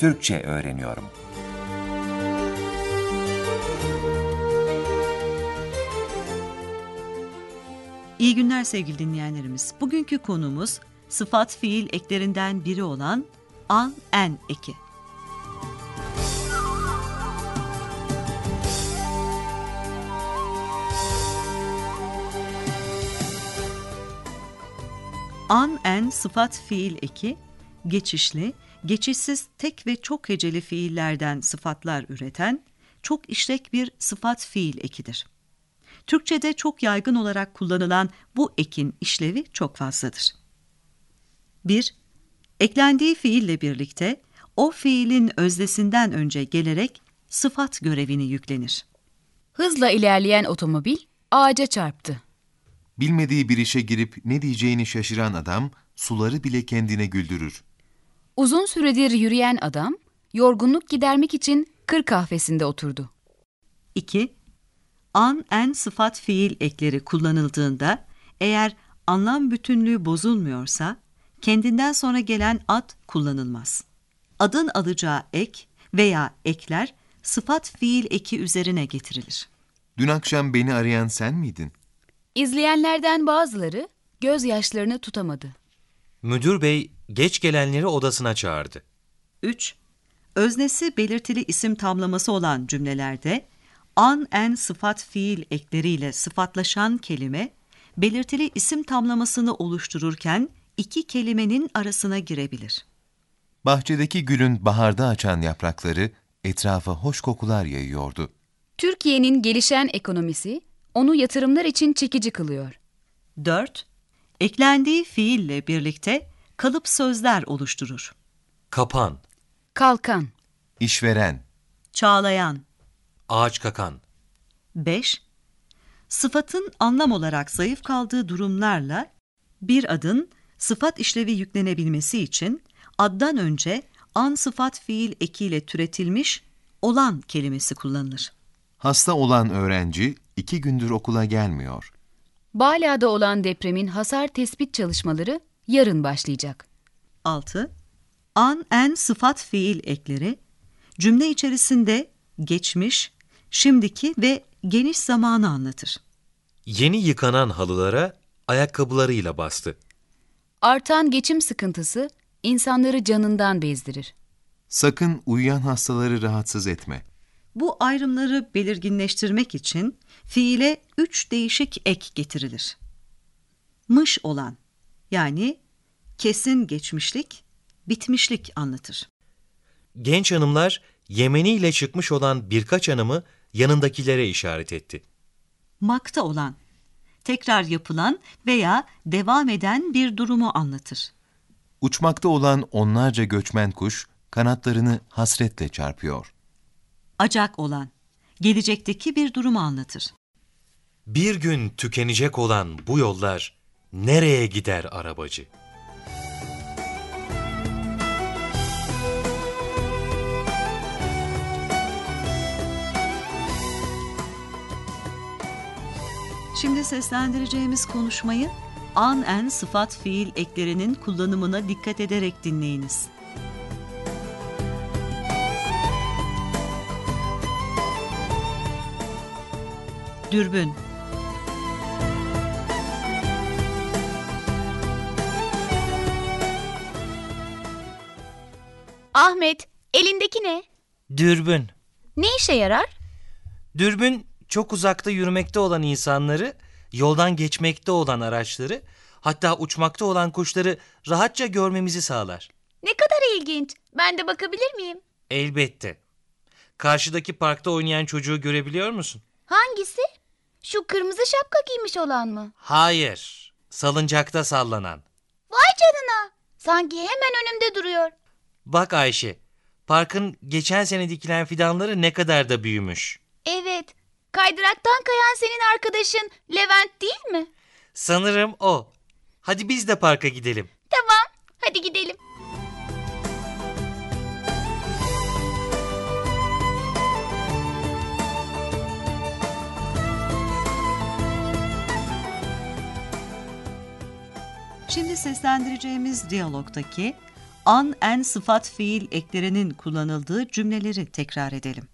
Türkçe öğreniyorum. İyi günler sevgili dinleyenlerimiz. Bugünkü konumuz sıfat fiil eklerinden biri olan an en eki. An en sıfat fiil eki geçişli, geçişsiz tek ve çok heceli fiillerden sıfatlar üreten çok işlek bir sıfat fiil ekidir. Türkçe'de çok yaygın olarak kullanılan bu ekin işlevi çok fazladır. 1. Eklendiği fiille birlikte o fiilin öznesinden önce gelerek sıfat görevini yüklenir. Hızla ilerleyen otomobil ağaca çarptı. Bilmediği bir işe girip ne diyeceğini şaşıran adam suları bile kendine güldürür. Uzun süredir yürüyen adam yorgunluk gidermek için kır kahvesinde oturdu. 2. An en sıfat fiil ekleri kullanıldığında eğer anlam bütünlüğü bozulmuyorsa kendinden sonra gelen ad kullanılmaz. Adın alacağı ek veya ekler sıfat fiil eki üzerine getirilir. Dün akşam beni arayan sen miydin? İzleyenlerden bazıları gözyaşlarını tutamadı. Müdür bey geç gelenleri odasına çağırdı. 3. Öznesi belirtili isim tamlaması olan cümlelerde an en sıfat fiil ekleriyle sıfatlaşan kelime belirtili isim tamlamasını oluştururken iki kelimenin arasına girebilir. Bahçedeki gülün baharda açan yaprakları etrafa hoş kokular yayıyordu. Türkiye'nin gelişen ekonomisi onu yatırımlar için çekici kılıyor. 4. Eklendiği fiille birlikte kalıp sözler oluşturur. Kapan, Kalkan, İşveren, Çağlayan. ağaç kakan, 5. Sıfatın anlam olarak zayıf kaldığı durumlarla bir adın sıfat işlevi yüklenebilmesi için addan önce an sıfat fiil ekiyle türetilmiş olan kelimesi kullanılır. hasta olan öğrenci iki gündür okula gelmiyor. Bala'da olan depremin hasar tespit çalışmaları yarın başlayacak. 6. An en sıfat fiil ekleri cümle içerisinde geçmiş, şimdiki ve geniş zamanı anlatır. yeni yıkanan halılara ayakkabılarıyla bastı. Artan geçim sıkıntısı insanları canından bezdirir. Sakın uyuyan hastaları rahatsız etme. Bu ayrımları belirginleştirmek için fiile üç değişik ek getirilir. Mış olan yani kesin geçmişlik, bitmişlik anlatır. Genç hanımlar Yemeniyle çıkmış olan birkaç hanımı yanındakilere işaret etti. Makta olan tekrar yapılan veya devam eden bir durumu anlatır. Uçmakta olan onlarca göçmen kuş kanatlarını hasretle çarpıyor. Acak olan gelecekteki bir durumu anlatır. Bir gün tükenecek olan bu yollar nereye gider arabacı? Şimdi seslendireceğimiz konuşmayı an en sıfat fiil eklerinin kullanımına dikkat ederek dinleyiniz. Dürbün Ahmet, elindeki ne? Dürbün. Ne işe yarar? Dürbün çok uzakta yürümekte olan insanları, yoldan geçmekte olan araçları, hatta uçmakta olan kuşları rahatça görmemizi sağlar. Ne kadar ilginç. Ben de bakabilir miyim? Elbette. Karşıdaki parkta oynayan çocuğu görebiliyor musun? Hangisi? Şu kırmızı şapka giymiş olan mı? Hayır. Salıncakta sallanan. Vay canına. Sanki hemen önümde duruyor. Bak Ayşe, parkın geçen sene dikilen fidanları ne kadar da büyümüş. Evet. Kaydıraktan kayan senin arkadaşın Levent değil mi? Sanırım o. Hadi biz de parka gidelim. Tamam. Hadi gidelim. Şimdi seslendireceğimiz diyalogtaki an, en sıfat fiil eklerinin kullanıldığı cümleleri tekrar edelim.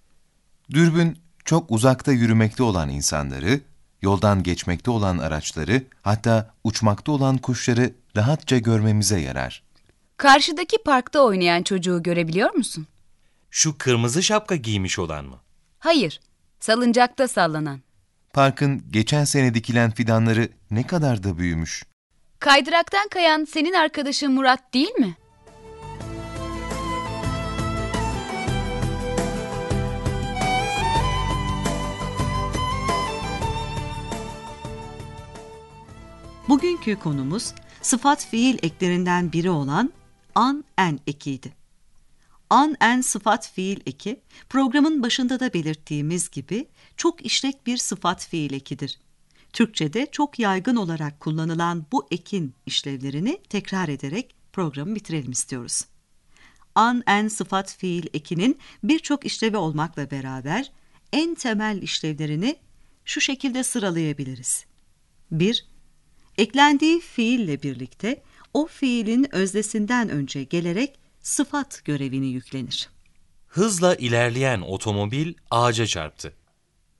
Dürbün çok uzakta yürümekte olan insanları, yoldan geçmekte olan araçları, hatta uçmakta olan kuşları rahatça görmemize yarar. Karşıdaki parkta oynayan çocuğu görebiliyor musun? Şu kırmızı şapka giymiş olan mı? Hayır, salıncakta sallanan. Parkın geçen sene dikilen fidanları ne kadar da büyümüş. Kaydıraktan kayan senin arkadaşın Murat değil mi? Bugünkü konumuz sıfat fiil eklerinden biri olan an en ekiydi. An en sıfat fiil eki programın başında da belirttiğimiz gibi çok işlek bir sıfat fiil ekidir. Türkçede çok yaygın olarak kullanılan bu ekin işlevlerini tekrar ederek programı bitirelim istiyoruz. An en sıfat fiil ekinin birçok işlevi olmakla beraber en temel işlevlerini şu şekilde sıralayabiliriz. 1. Eklendiği fiille birlikte o fiilin öznesinden önce gelerek sıfat görevini yüklenir. Hızla ilerleyen otomobil ağaca çarptı.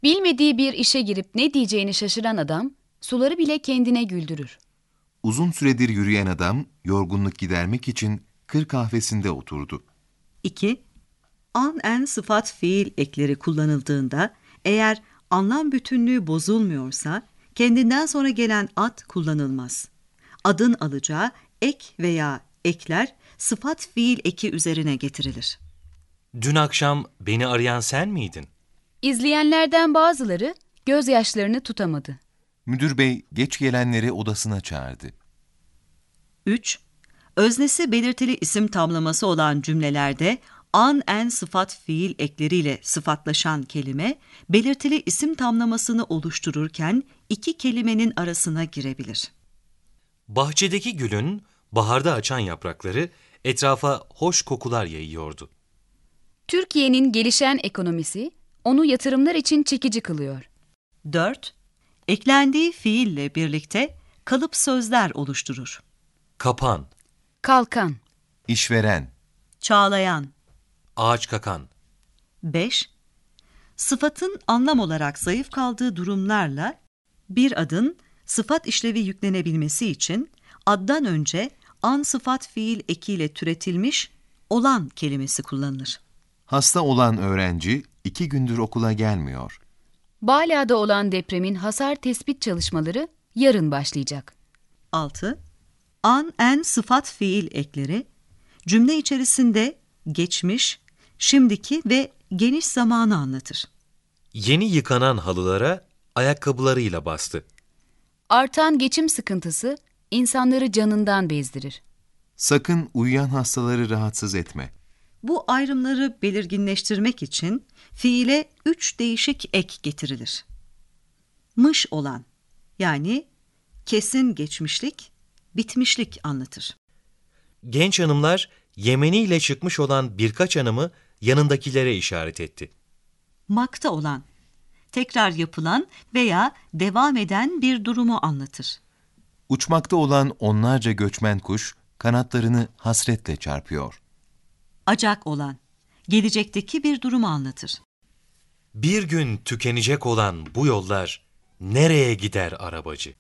Bilmediği bir işe girip ne diyeceğini şaşıran adam, suları bile kendine güldürür. Uzun süredir yürüyen adam yorgunluk gidermek için kır kahvesinde oturdu. 2. An en sıfat fiil ekleri kullanıldığında eğer anlam bütünlüğü bozulmuyorsa kendinden sonra gelen ad kullanılmaz. Adın alacağı ek veya ekler sıfat fiil eki üzerine getirilir. Dün akşam beni arayan sen miydin? İzleyenlerden bazıları gözyaşlarını tutamadı. Müdür bey geç gelenleri odasına çağırdı. 3. Öznesi belirtili isim tamlaması olan cümlelerde an en sıfat fiil ekleriyle sıfatlaşan kelime belirtili isim tamlamasını oluştururken iki kelimenin arasına girebilir. Bahçedeki gülün baharda açan yaprakları etrafa hoş kokular yayıyordu. Türkiye'nin gelişen ekonomisi onu yatırımlar için çekici kılıyor. 4. Eklendiği fiille birlikte kalıp sözler oluşturur. Kapan, Kalkan, İşveren, Çağlayan. Ağaç kakan, 5. Sıfatın anlam olarak zayıf kaldığı durumlarla bir adın sıfat işlevi yüklenebilmesi için addan önce an sıfat fiil ekiyle türetilmiş olan kelimesi kullanılır. hasta olan öğrenci iki gündür okula gelmiyor. Bala'da olan depremin hasar tespit çalışmaları yarın başlayacak. 6. An en sıfat fiil ekleri cümle içerisinde geçmiş, şimdiki ve geniş zamanı anlatır. yeni yıkanan halılara ayakkabılarıyla bastı. Artan geçim sıkıntısı insanları canından bezdirir. Sakın uyuyan hastaları rahatsız etme. Bu ayrımları belirginleştirmek için fiile üç değişik ek getirilir. Mış olan yani kesin geçmişlik, bitmişlik anlatır. Genç hanımlar Yemeni ile çıkmış olan birkaç hanımı yanındakilere işaret etti. Makta olan, tekrar yapılan veya devam eden bir durumu anlatır. Uçmakta olan onlarca göçmen kuş kanatlarını hasretle çarpıyor. Acak olan, gelecekteki bir durumu anlatır. Bir gün tükenecek olan bu yollar nereye gider arabacı?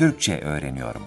Türkçe öğreniyorum.